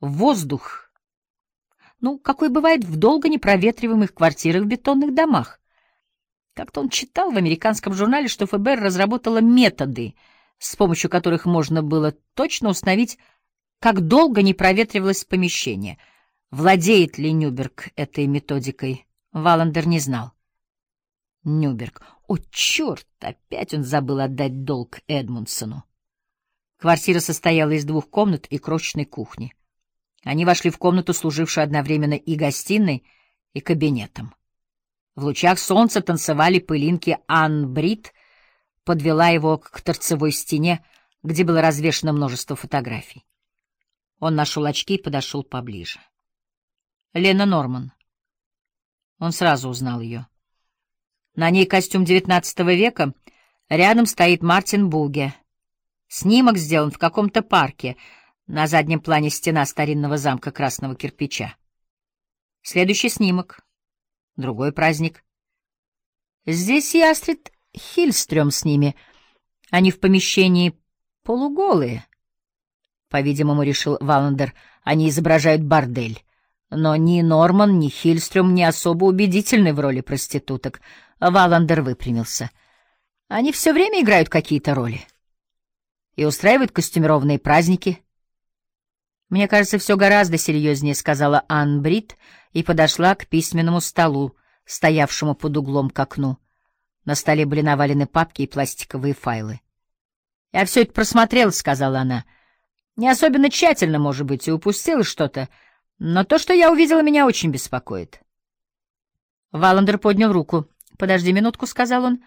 воздух, ну, какой бывает в долго непроветриваемых квартирах в бетонных домах. Как-то он читал в американском журнале, что ФБР разработало методы, с помощью которых можно было точно установить, как долго не проветривалось помещение. Владеет ли Нюберг этой методикой, Валандер не знал. Нюберг. О, черт! Опять он забыл отдать долг Эдмундсону. Квартира состояла из двух комнат и крошечной кухни. Они вошли в комнату, служившую одновременно и гостиной, и кабинетом. В лучах солнца танцевали пылинки Ан Брит, подвела его к торцевой стене, где было развешено множество фотографий. Он нашел очки и подошел поближе. Лена Норман. Он сразу узнал ее. На ней костюм XIX века, рядом стоит Мартин Буге. Снимок сделан в каком-то парке, на заднем плане стена старинного замка красного кирпича. Следующий снимок. Другой праздник. Здесь и Астрид Хильстрём с ними. Они в помещении полуголые. По-видимому, решил Валандер, они изображают бордель. Но ни Норман, ни Хильстрём не особо убедительны в роли проституток. Валандер выпрямился. Они все время играют какие-то роли. И устраивают костюмированные праздники. «Мне кажется, все гораздо серьезнее», — сказала Ан Брит и подошла к письменному столу, стоявшему под углом к окну. На столе были навалены папки и пластиковые файлы. «Я все это просмотрела», — сказала она. «Не особенно тщательно, может быть, и упустила что-то, но то, что я увидела, меня очень беспокоит». Валандер поднял руку. «Подожди минутку», — сказал он.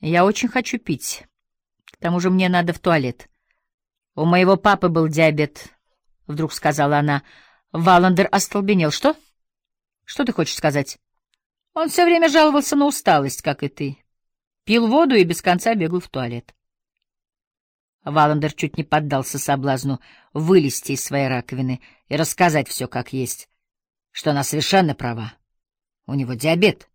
«Я очень хочу пить. К тому же мне надо в туалет. У моего папы был диабет», — вдруг сказала она. Валандер остолбенел. «Что? Что ты хочешь сказать?» Он все время жаловался на усталость, как и ты. Пил воду и без конца бегал в туалет. Валандер чуть не поддался соблазну вылезти из своей раковины и рассказать все как есть, что она совершенно права. У него диабет.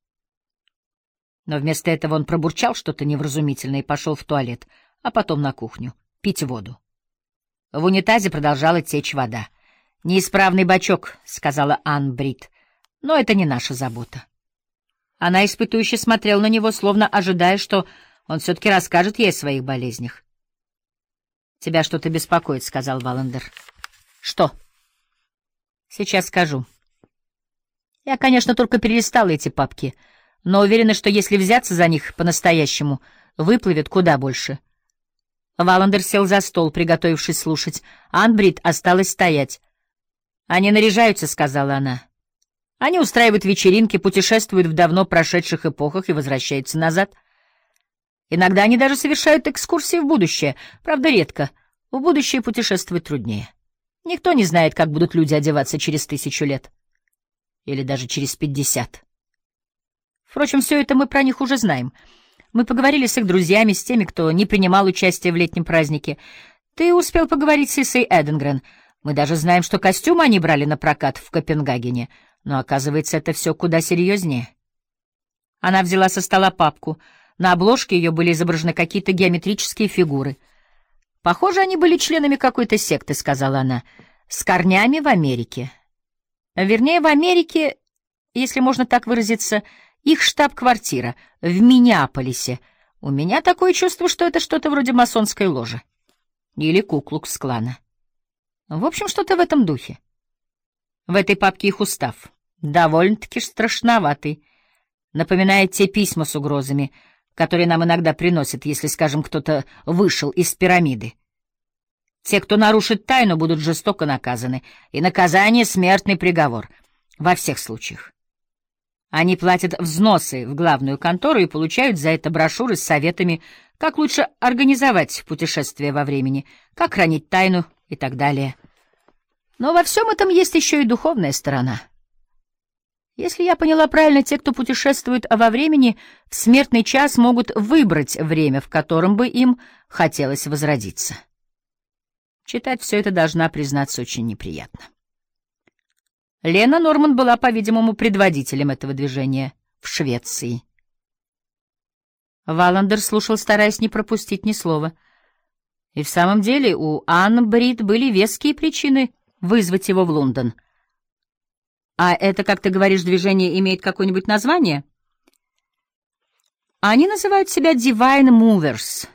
Но вместо этого он пробурчал что-то невразумительное и пошел в туалет, а потом на кухню, пить воду. В унитазе продолжала течь вода. «Неисправный бачок», — сказала Ан Брит, — «но это не наша забота». Она испытующе смотрела на него, словно ожидая, что он все-таки расскажет ей о своих болезнях. «Тебя что-то беспокоит», — сказал Валандер. «Что?» «Сейчас скажу. Я, конечно, только перелистала эти папки, но уверена, что если взяться за них по-настоящему, выплывет куда больше». Валандер сел за стол, приготовившись слушать. Анбрид осталась стоять. «Они наряжаются», — сказала она. Они устраивают вечеринки, путешествуют в давно прошедших эпохах и возвращаются назад. Иногда они даже совершают экскурсии в будущее, правда, редко. В будущее путешествовать труднее. Никто не знает, как будут люди одеваться через тысячу лет. Или даже через пятьдесят. Впрочем, все это мы про них уже знаем. Мы поговорили с их друзьями, с теми, кто не принимал участия в летнем празднике. Ты успел поговорить с Исой Эденгрен. Мы даже знаем, что костюмы они брали на прокат в Копенгагене — но, оказывается, это все куда серьезнее. Она взяла со стола папку. На обложке ее были изображены какие-то геометрические фигуры. «Похоже, они были членами какой-то секты», — сказала она, — «с корнями в Америке». Вернее, в Америке, если можно так выразиться, их штаб-квартира в Миннеаполисе. У меня такое чувство, что это что-то вроде масонской ложи. Или куклукс-клана. В общем, что-то в этом духе. В этой папке их устав довольно-таки страшноватый, напоминает те письма с угрозами, которые нам иногда приносят, если, скажем, кто-то вышел из пирамиды. Те, кто нарушит тайну, будут жестоко наказаны, и наказание — смертный приговор во всех случаях. Они платят взносы в главную контору и получают за это брошюры с советами, как лучше организовать путешествие во времени, как хранить тайну и так далее. Но во всем этом есть еще и духовная сторона — если я поняла правильно, те, кто путешествует во времени, в смертный час могут выбрать время, в котором бы им хотелось возродиться. Читать все это должна признаться очень неприятно. Лена Норман была, по-видимому, предводителем этого движения в Швеции. Валандер слушал, стараясь не пропустить ни слова. И в самом деле у Анны Брит были веские причины вызвать его в Лондон. А это, как ты говоришь, движение имеет какое-нибудь название? Они называют себя Divine Movers.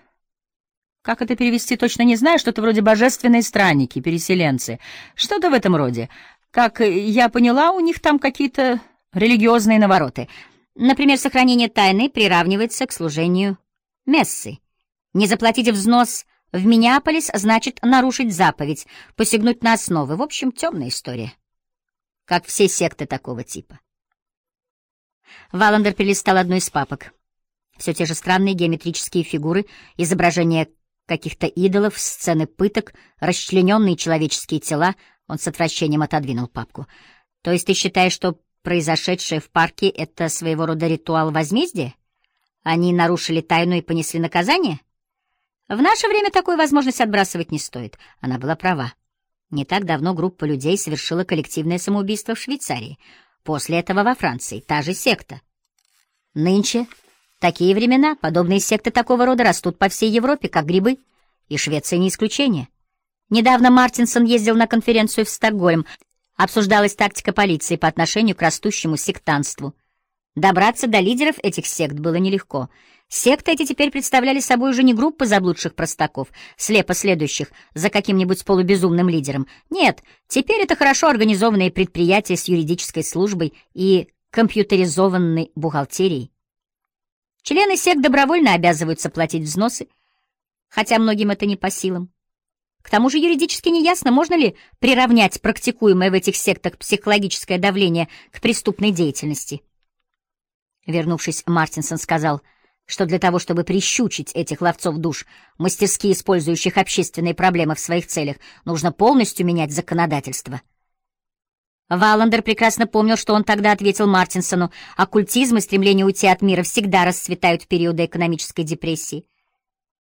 Как это перевести, точно не знаю, что-то вроде божественные странники, переселенцы. Что-то в этом роде. Как я поняла, у них там какие-то религиозные навороты. Например, сохранение тайны приравнивается к служению мессы. Не заплатить взнос в Миннеаполис значит нарушить заповедь, посягнуть на основы. В общем, темная история. Как все секты такого типа. Валандер перелистал одну из папок. Все те же странные геометрические фигуры, изображения каких-то идолов, сцены пыток, расчлененные человеческие тела. Он с отвращением отодвинул папку. То есть ты считаешь, что произошедшее в парке — это своего рода ритуал возмездия? Они нарушили тайну и понесли наказание? В наше время такую возможность отбрасывать не стоит. Она была права. Не так давно группа людей совершила коллективное самоубийство в Швейцарии. После этого во Франции та же секта. Нынче такие времена, подобные секты такого рода растут по всей Европе, как грибы, и Швеция не исключение. Недавно Мартинсон ездил на конференцию в Стокгольм. Обсуждалась тактика полиции по отношению к растущему сектанству. Добраться до лидеров этих сект было нелегко. Секты эти теперь представляли собой уже не группы заблудших простаков, слепо следующих за каким-нибудь полубезумным лидером. Нет, теперь это хорошо организованные предприятия с юридической службой и компьютеризованной бухгалтерией. Члены сект добровольно обязываются платить взносы, хотя многим это не по силам. К тому же юридически неясно, можно ли приравнять практикуемое в этих сектах психологическое давление к преступной деятельности. Вернувшись, Мартинсон сказал, что для того, чтобы прищучить этих ловцов душ, мастерски использующих общественные проблемы в своих целях, нужно полностью менять законодательство. Валандер прекрасно помнил, что он тогда ответил Мартинсону, оккультизм и стремление уйти от мира всегда расцветают в периоды экономической депрессии.